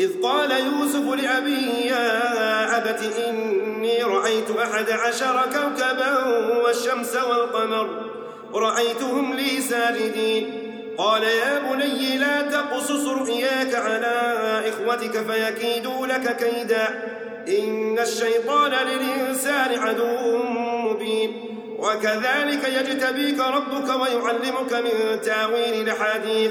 إذ قال يوسف لأبيه يا أبت إني رأيت أحد عشر كوكبا والشمس والقمر رأيتهم لي ساجدين. قال يا بني لا تقصص رؤياك على إخوتك فيكيدوا لك كيدا إن الشيطان للإنسان عدو مبين. وكذلك يجتبيك ربك ويعلمك من تأويل الحديث.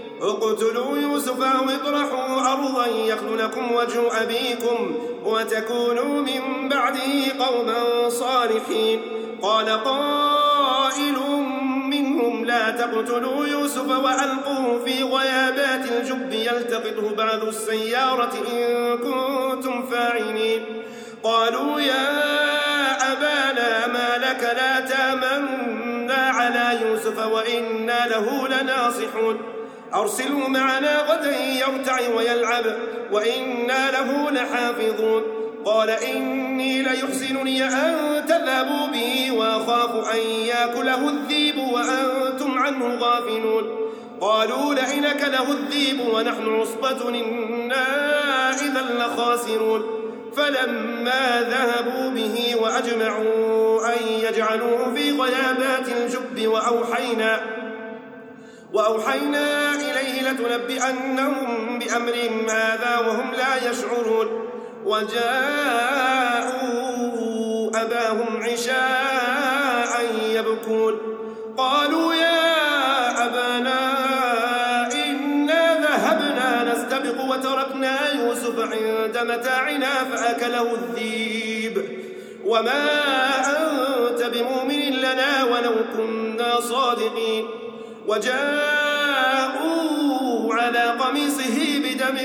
اقتلوا يوسف أو اطرحوا أرضا يخل لكم وجه أبيكم وتكونوا من بعده قوما صالحين. قال قائل منهم لا تقتلوا يوسف وألقوه في غيابات الجب يلتقطه بعض السيارة إن كنتم فاعلين. قالوا يا أبانا ما لك لا تأمنا على يوسف وإنا له لناصحون. أرسله معنا غدا يرتع ويلعب وإنا له لحافظون. قال إني ليحسنني أن تذهبوا به وأخاف أن يأكله الذيب وأنتم عنه غافلون. قالوا لئنك له الذيب ونحن عصبة إنا إذا لخاسرون. فلما ذهبوا به وأجمعوا أن يجعلوه في غيابات الجب وأوحينا وأوحينا إليه لتنبئنهم بأمرهم هذا وهم لا يشعرون. وجاءوا أباهم عشاء يبكون. قالوا يا أبانا إنا ذهبنا نستبق وتركنا يوسف عند متاعنا فأكله الذيب. وما أنت بمؤمن لنا ولو كنا صادقين. وجاءوا على قميصه بدم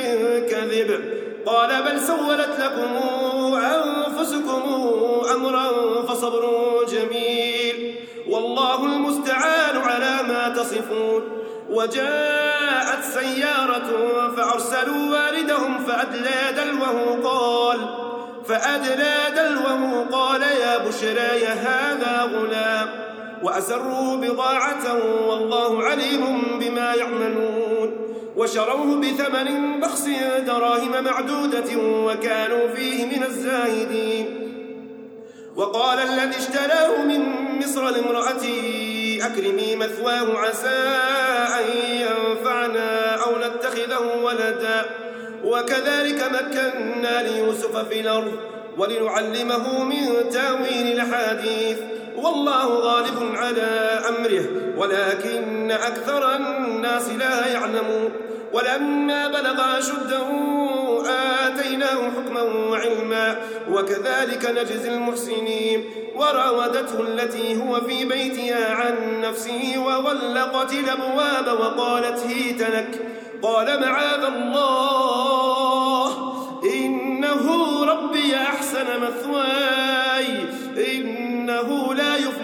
كذب. قال بل سولت لكم أنفسكم أمرا فصبر جميل. والله المستعان على ما تصفون. وجاءت سيارة فأرسلوا والدهم فأدلى دلوه قال فأدلى دلوه قال يا بشرى هذا غلام. وأسروا بضاعة والله عليم بما يعملون وشروه بثمن بخس دراهم معدودة وكانوا فيه من الزاهدين وقال الذي اشتراه من مصر لامرأتي أكرمي مثواه عسى أن ينفعنا أو نتخذه ولدا وكذلك مكنا ليوسف في الأرض ولنعلمه من تأويل الحديث والله غالب على أمره ولكن أكثر الناس لا يعلمون. ولما بلغ أشده آتيناه حكما وعلما وكذلك نجزي المحسنين. وراودته التي هو في بيتها عن نفسه وغلقت الأبواب وقالت هيت لك. قال معاذ الله إنه ربي أحسن لا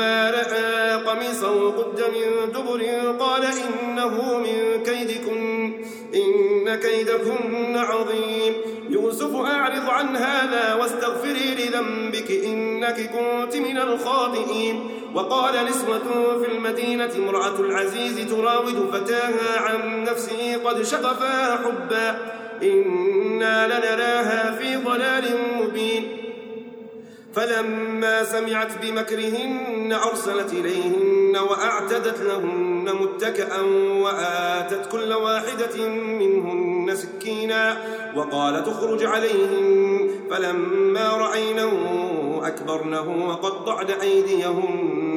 رأى قميصه قد من دبر قال إنه من كيدكن إن كيدكن عظيم. يوسف أعرض عن هذا واستغفري لذنبك إنك كنت من الخاطئين. وقال نسوة في المدينة امرأة العزيز تراود فتاها عن نفسه قد شغفا حبا. إنا لنراها في ضلال فلما سمعت بمكرهن أرسلت إليهن وأعتدت لهن متكأ وآتت كل واحدة منهن سكينا وقالت اخرج عليهم. فلما رأينه أكبرنه وقطعن أيديهن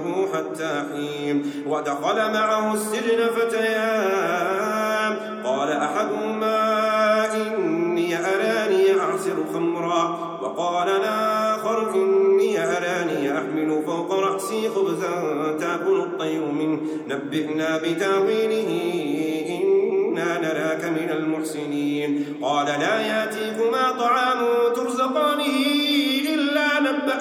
ليسجننه حتى حين. ودخل معه السجن فتيان. قال أحدهما إني أراني أعصر خمرا. وقال الآخر إني أراني أحمل فوق رأسي خبزا تأكل الطير منه. نبئنا بتأويله إنا نراك من المحسنين. قال لا يأتيكما طعام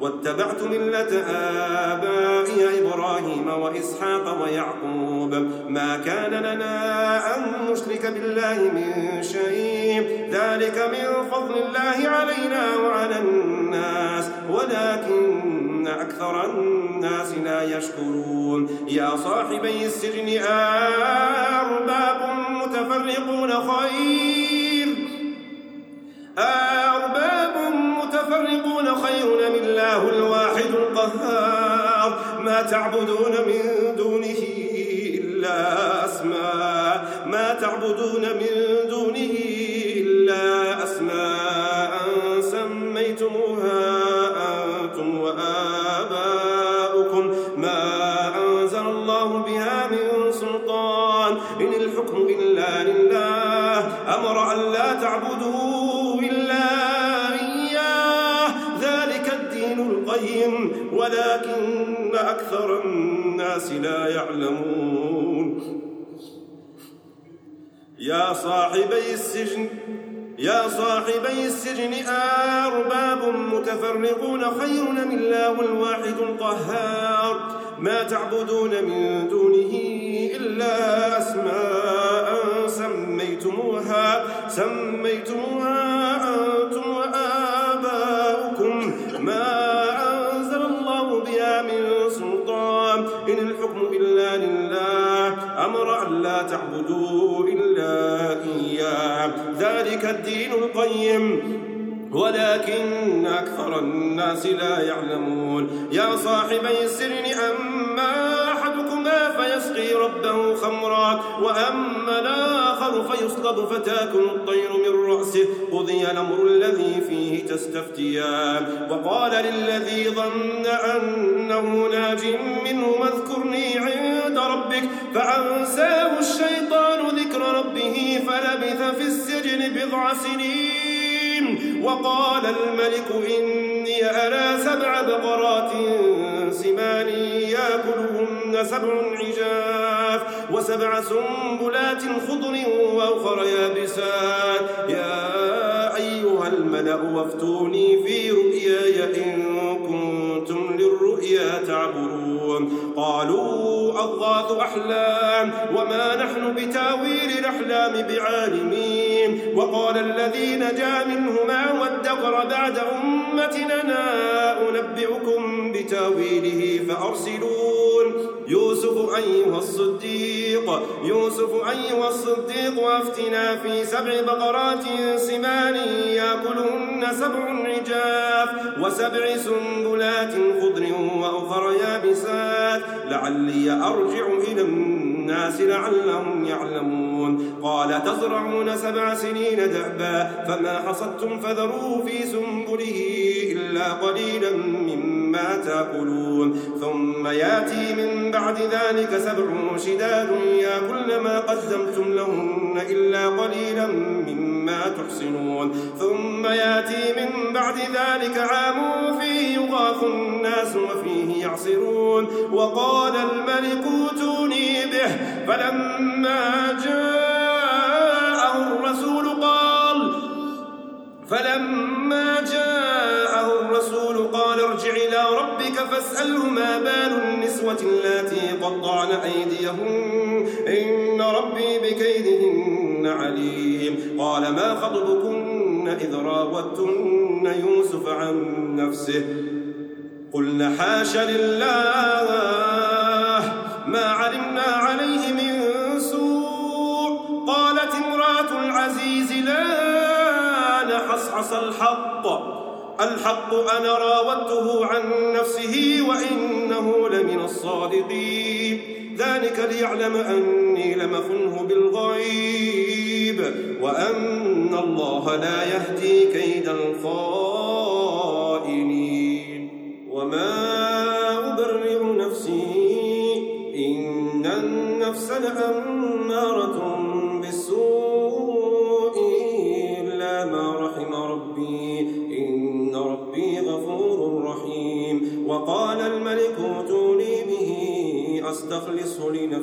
واتبعت ملة آبائي إبراهيم وإسحاق ويعقوب. ما كان لنا أن نشرك بالله من شيء. ذلك من فضل الله علينا وعلى الناس. ولكن أكثر الناس لا يشكرون. يا صاحبي السجن أرباب متفرقون خير. أرباب متفرقون خير القهار ما تعبدون من دونه إلا أسماء. ما تعبدون من دونه إلا أسماء. سميتموها أنتم وآباؤكم. ما أنزل الله بها من سلطان. إن الحكم إلا لله. أمر أن لا تعبدوا القيم ولكن أكثر الناس لا يعلمون. يا صاحبي السجن يا صاحبي السجن أرباب متفرقون خير من الله الواحد القهار؟ ما تعبدون من دونه إلا أسماء سميتموها سميتموها أنتم تعبدوا إلا إياه. ذلك الدين القيم. ولكن أكثر الناس لا يعلمون. يا صاحبي السرن أما أحدكما فيسقي ربه خمرا وأما الآخر فيصلب فتاكل الطير من رأسه. قضي الأمر الذي فيه تستفتيان. وقال للذي ظن أنه ناج منه اذكرني ربك فأنساه الشيطان ذكر ربه فلبث في السجن بضع سنين وقال الملك إني ألا سبع بقرات سمان يأكلهن سبع عجاف وسبع سنبلات خضر وأخر يابسات. يا أيها الملأ وافتوني في رؤياي إن للرؤيا تعبرون. قالوا أضغاث أحلام وما نحن بتاويل الأحلام بعالمين. وقال الذي نجا منهما وادكر بعد أمتنا أنبئكم بتاويله فأرسلون. يوسف أيها الصديق يوسف أيها الصديق وافتنا في سبع بقرات سمان يأكلهن سبع عجاف وسبع سنبلات خضر وأخر يابسات. لعلي أرجع إلى الناس لعلهم يعلمون. قال تزرعون سبع سنين دأبا فما حصدتم فذروه في سنبله إلا قليلا. مما تأكلون. ثم يأتي من بعد ذلك سبع شداد. يأكلن ما قدمتم لهن إلا قليلا مما تحسنون. ثم يأتي من بعد ذلك عام فيه يغاث الناس وفيه يعصرون. وقال الملك اوتوني به. فلما جاءه ربك فاسأله ما بال النسوة اللاتي قطعن أيديهن. إن ربي بكيدهن عليم. قال ما خطبكن إذ راوتن يوسف عن نفسه؟ قلنا حاش لله ما علمنا عليه من سوء. قالت امرأة العزيز لا نحصحص الحق. الحق أنا راودته عن نفسه وإنه لمن الصادقين. ذلك ليعلم أني لمخنه بالغيب وأن الله لا يهدي كيد الخائنين. وما أبرئ نفسي إن النفس لأمارة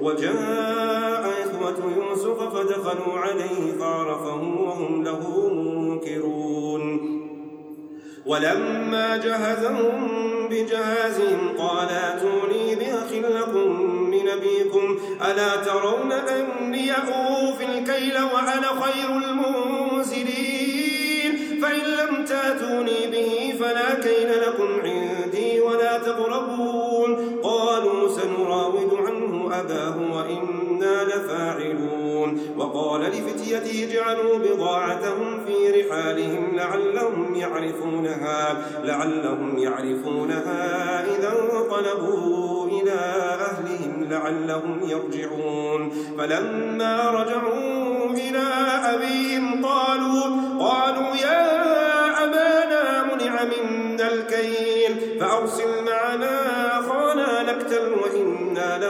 وجاء إخوة يوسف فدخلوا عليه فعرفهم وهم له منكرون. ولما جهزهم بجهازهم قال أتوني بأخ لكم من أبيكم ألا ترون أني أوفي الكيل وأنا خير المنزلين؟ فإن لم تأتوني به فلا كيل لكم عندي. أباه وإنا لفاعلون. وقال لفتيته اجعلوا بضاعتهم في رحالهم لعلهم يعرفونها لعلهم يعرفونها إذا انقلبوا إلى أهلهم لعلهم يرجعون. فلما رجعوا إلى أبيهم قالوا قالوا يا أبانا منع منا الكيل فأرسل معنا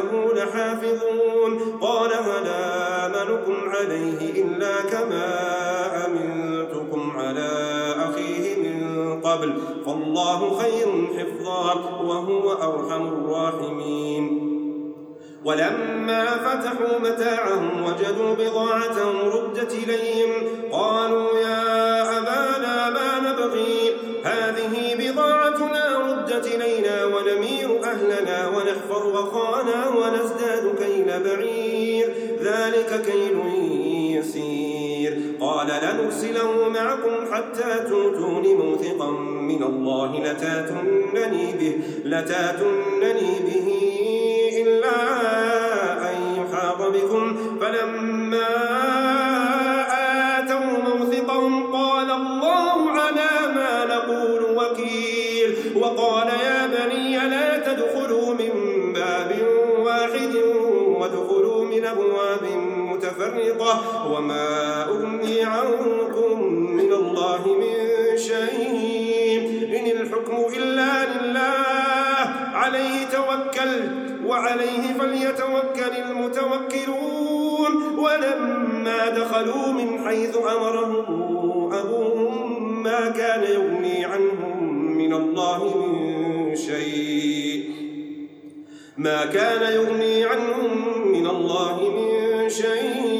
له لحافظون قال ولا آمنكم عليه إلا كما أمنتكم على أخيه من قبل. فالله خير حفظا وهو أرحم الراحمين. ولما فتحوا متاعهم وجدوا بضاعتهم ردت إليهم قالوا يا أبانا ما نبغي؟ هذه بضاعتنا ردت إلينا ونمير أهلنا ونحفظ أخانا ذلك كيل يسير. قال لنرسله معكم حتى توتون موثقا من الله لتاتنني به لتاتنني به إلا أن يحاط بكم. فلما وما أغني عنكم من الله من شيء. إن الحكم إلا لله. عليه توكل وعليه فليتوكل المتوكلون. ولما دخلوا من حيث أمرهم أبوهم ما كان يغني عنهم من الله من شيء. ما كان يغني عنهم من الله من شيء.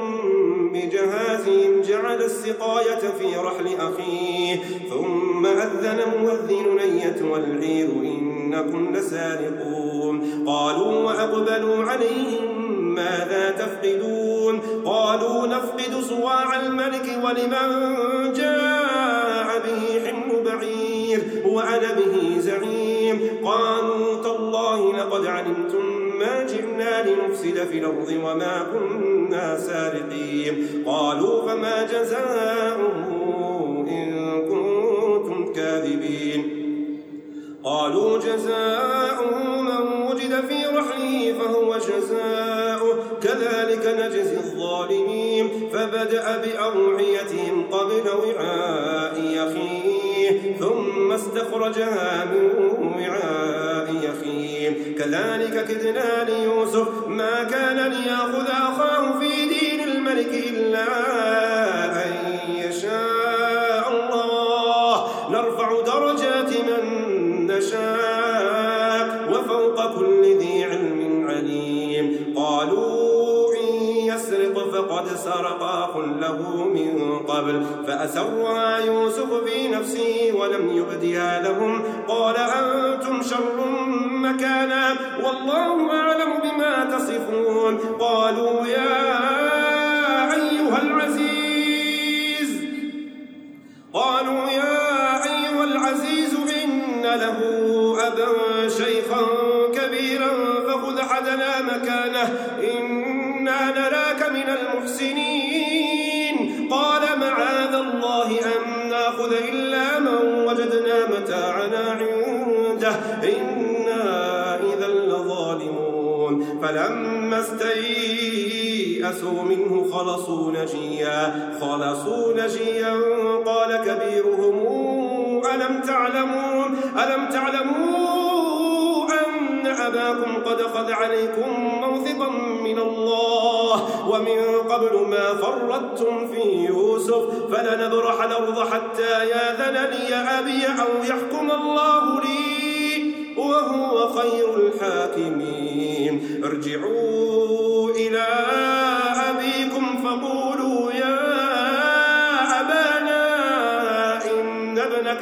بجهازهم جعل السقاية في رحل أخيه ثم أذن مؤذن أيتها العير إنكم لسارقون. قالوا وأقبلوا عليهم ماذا تفقدون؟ قالوا نفقد صواع الملك ولمن جاء به حمل بعير وأنا به زعيم. قالوا تالله لقد علمتم ما جئنا لنفسد في الأرض وما كنا سارقين قالوا فما جزاؤه إن كنتم كاذبين. قالوا جزاؤه من وجد في رحله فهو جزاؤه. كذلك نجزي الظالمين. فبدأ بأوعيتهم قبل وعاء يخيه ثم استخرجها من وعاء يخيه. كذلك كدنا ليوسف ما كان ليأخذ أخاه قبل فأسرها يوسف في نفسه ولم يبدها لهم قال أنتم شر مكانا والله أعلم بما تصفون. قالوا ناخذ إلا من وجدنا متاعنا عنده. إنا إذا لظالمون. فلما استيئسوا منه خلصوا نجيا. خلصوا نجيا. قال كبيرهم ألم تعلموا ألم تعلموا أن أباكم قد أخذ عليكم موثقا من الله؟ ومن قبل ما فرطتم في يوسف فلنبرح الأرض حتى ياذن لي أبي أو يحكم الله لي وهو خير الحاكمين. ارجعوا إلى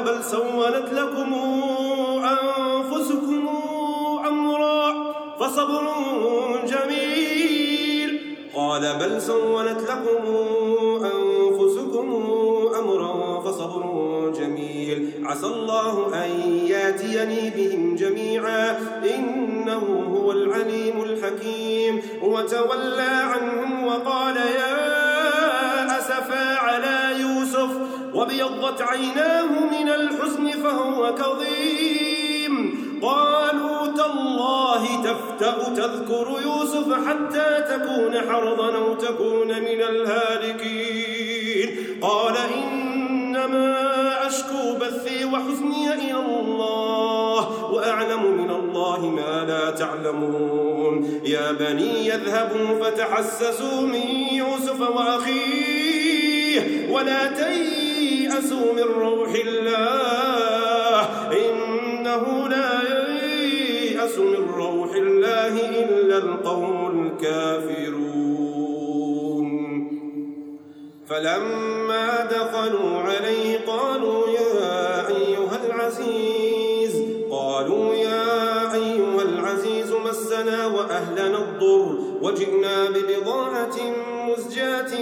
بل سولت لكم أنفسكم أمرا فصبر جميل. قال بل سولت لكم أنفسكم أمرا فصبر جميل. عسى الله أن ياتيني بهم جميعا. إنه هو العليم الحكيم. وتولى عنهم وقال يا وابيضت عيناه من الحزن فهو كظيم. قالوا تالله تفتأ تذكر يوسف حتى تكون حرضا أو تكون من الهالكين. قال إنما أشكو بثي وحزني إلى الله وأعلم من الله ما لا تعلمون. يا بني يذهبوا فتحسسوا من يوسف وأخيه ولا تيأسوا من روح الله. إنه لا ييأس من روح الله إلا القوم الكافرون. فلما دخلوا عليه قالوا يا أيها العزيز قالوا يا أيها العزيز مسنا وأهلنا الضر وجئنا ببضاعة مزجاة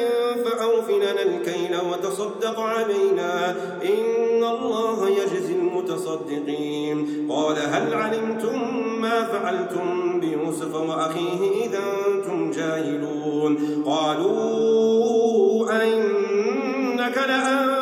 فأوفلنا الكيل وتصدق علينا إن الله يجزي المتصدقين. قال هل علمتم ما فعلتم بيوسف وأخيه إذا أنتم جاهلون؟ قالوا أئنك لأنت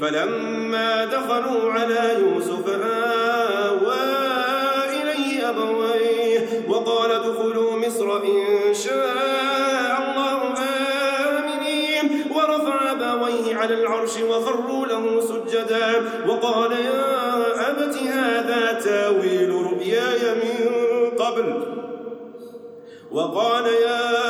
فلما دخلوا على يوسف آوى إليه أبويه وقال ادخلوا مصر إن شاء الله آمنين. ورفع أبويه على العرش وخروا له سجدا. وقال يا أبت هذا تاويل رؤياي من قبل. وقال يا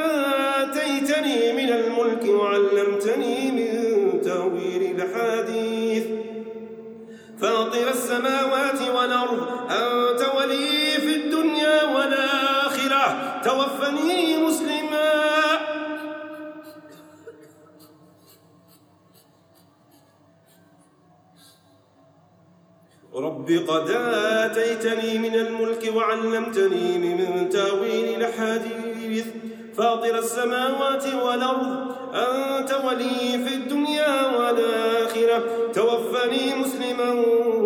فاطر السماوات والأرض أنت ولي في الدنيا والآخرة. توفني مسلما. رب قد آتيتني من الملك وعلمتني من تأويل الأحاديث. فاطر السماوات والأرض أنت ولي في الدنيا والآخرة. توفني مسلما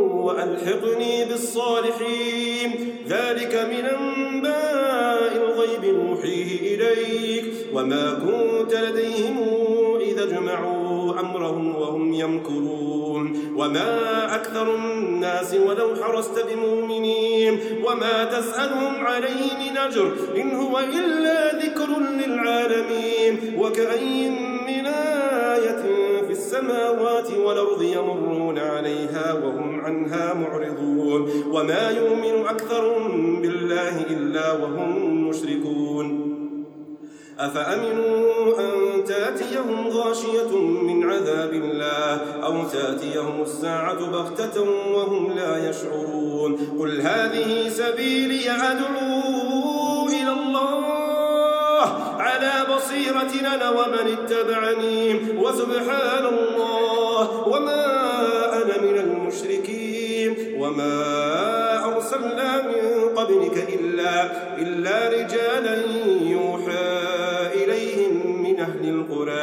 وألحقني بالصالحين. ذلك من أنباء الغيب نوحيه إليك. وما كنت لديهم إذا جمعوا أمرهم وهم يمكرون. وما أكثر الناس ولو حرست بمؤمنين وما تسألهم عليه من أجر إن هو إلا ذكر للعالمين وكأي من آية في السماوات والأرض يمرون عليها وهم عنها معرضون وما يؤمن أكثرهم بالله إلا وهم مشركون أفأمنوا أن تأتيهم غاشية من عذاب الله أو تأتيهم الساعة بغتة وهم لا يشعرون قل هذه سبيلي أدعو إلى الله على بصيرة أنا ومن اتبعني وسبحان الله وما أنا من المشركين وما أرسلنا من قبل قبلك إلا, إلا رجالا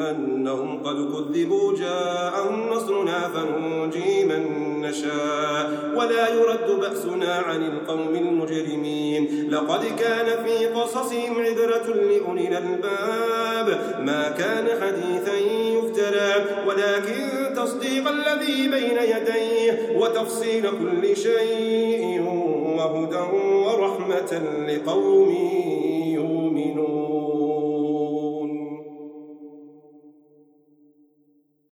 أنهم قد كذبوا جاءهم نصرنا فننجي من نشاء. ولا يرد بأسنا عن القوم المجرمين. لقد كان في قصصهم عبرة لأولي الألباب. ما كان حديثا يفترى. ولكن تصديق الذي بين يديه وتفصيل كل شيء وهدى ورحمة لقوم يؤمنون